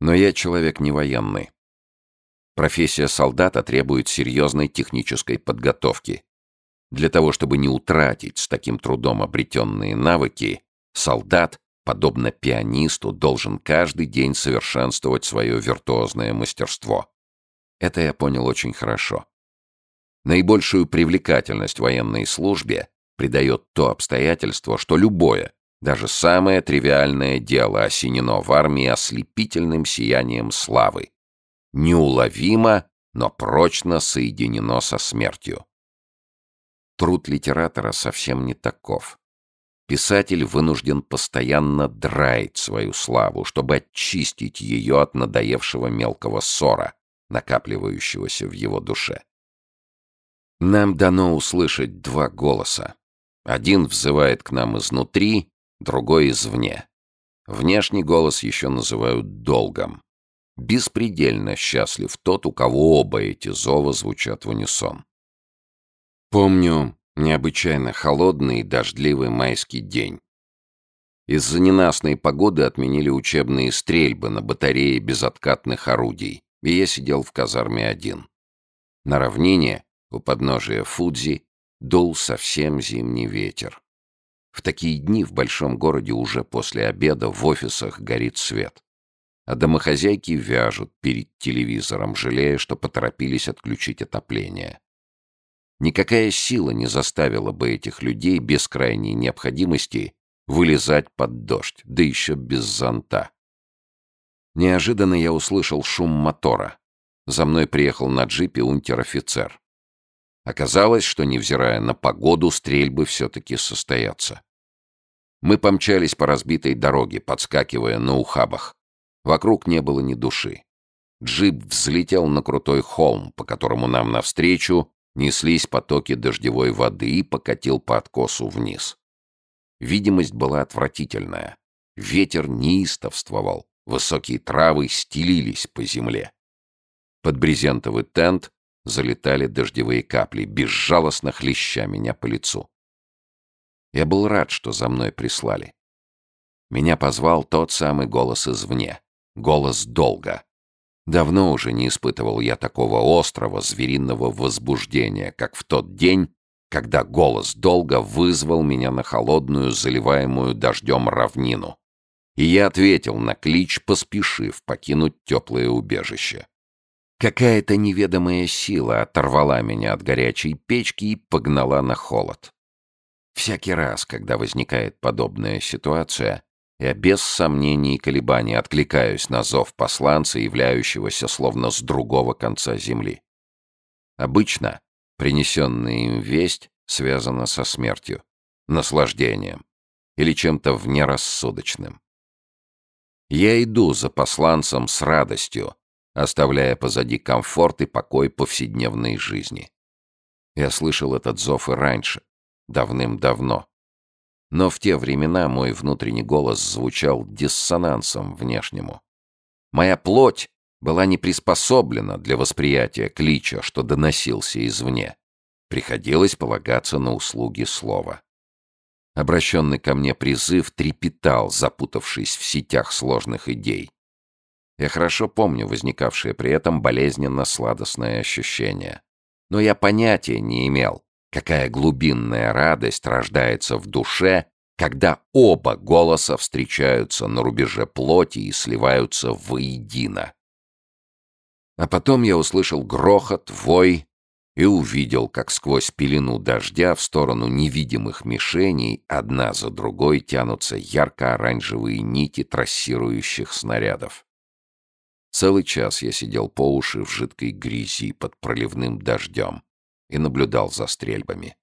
Но я человек не военный. Профессия солдата требует серьезной технической подготовки. Для того, чтобы не утратить с таким трудом обретенные навыки, солдат, подобно пианисту, должен каждый день совершенствовать свое виртуозное мастерство. Это я понял очень хорошо. Наибольшую привлекательность военной службе придает то обстоятельство, что любое, даже самое тривиальное дело осенено в армии ослепительным сиянием славы. Неуловимо, но прочно соединено со смертью. Труд литератора совсем не таков. Писатель вынужден постоянно драить свою славу, чтобы очистить ее от надоевшего мелкого ссора, накапливающегося в его душе. Нам дано услышать два голоса. Один взывает к нам изнутри, другой извне. Внешний голос еще называют долгом. Беспредельно счастлив тот, у кого оба эти зова звучат в унисон. Помню необычайно холодный и дождливый майский день. Из-за ненастной погоды отменили учебные стрельбы на батарее безоткатных орудий, и я сидел в казарме один. На равнине, у подножия Фудзи, дул совсем зимний ветер. В такие дни в большом городе уже после обеда в офисах горит свет. А домохозяйки вяжут перед телевизором, жалея, что поторопились отключить отопление. Никакая сила не заставила бы этих людей без крайней необходимости вылезать под дождь, да еще без зонта. Неожиданно я услышал шум мотора. За мной приехал на джипе унтер-офицер. Оказалось, что, невзирая на погоду, стрельбы все-таки состоятся. Мы помчались по разбитой дороге, подскакивая на ухабах. Вокруг не было ни души. Джип взлетел на крутой холм, по которому нам навстречу неслись потоки дождевой воды и покатил по откосу вниз. Видимость была отвратительная. Ветер неистовствовал, высокие травы стелились по земле. Под брезентовый тент залетали дождевые капли, безжалостно хлеща меня по лицу. Я был рад, что за мной прислали. Меня позвал тот самый голос извне. Голос долга. Давно уже не испытывал я такого острого звериного возбуждения, как в тот день, когда голос долга вызвал меня на холодную, заливаемую дождем равнину. И я ответил на клич, поспешив покинуть теплое убежище. Какая-то неведомая сила оторвала меня от горячей печки и погнала на холод. Всякий раз, когда возникает подобная ситуация, я без сомнений и колебаний откликаюсь на зов посланца, являющегося словно с другого конца земли. Обычно принесенная им весть связана со смертью, наслаждением или чем-то внерассудочным. Я иду за посланцем с радостью, оставляя позади комфорт и покой повседневной жизни. Я слышал этот зов и раньше, давным-давно. Но в те времена мой внутренний голос звучал диссонансом внешнему. Моя плоть была не приспособлена для восприятия клича, что доносился извне. Приходилось полагаться на услуги слова. Обращенный ко мне призыв трепетал, запутавшись в сетях сложных идей. Я хорошо помню возникавшее при этом болезненно-сладостное ощущение. Но я понятия не имел, Какая глубинная радость рождается в душе, когда оба голоса встречаются на рубеже плоти и сливаются воедино. А потом я услышал грохот, вой и увидел, как сквозь пелену дождя в сторону невидимых мишеней одна за другой тянутся ярко-оранжевые нити трассирующих снарядов. Целый час я сидел по уши в жидкой грязи под проливным дождем и наблюдал за стрельбами.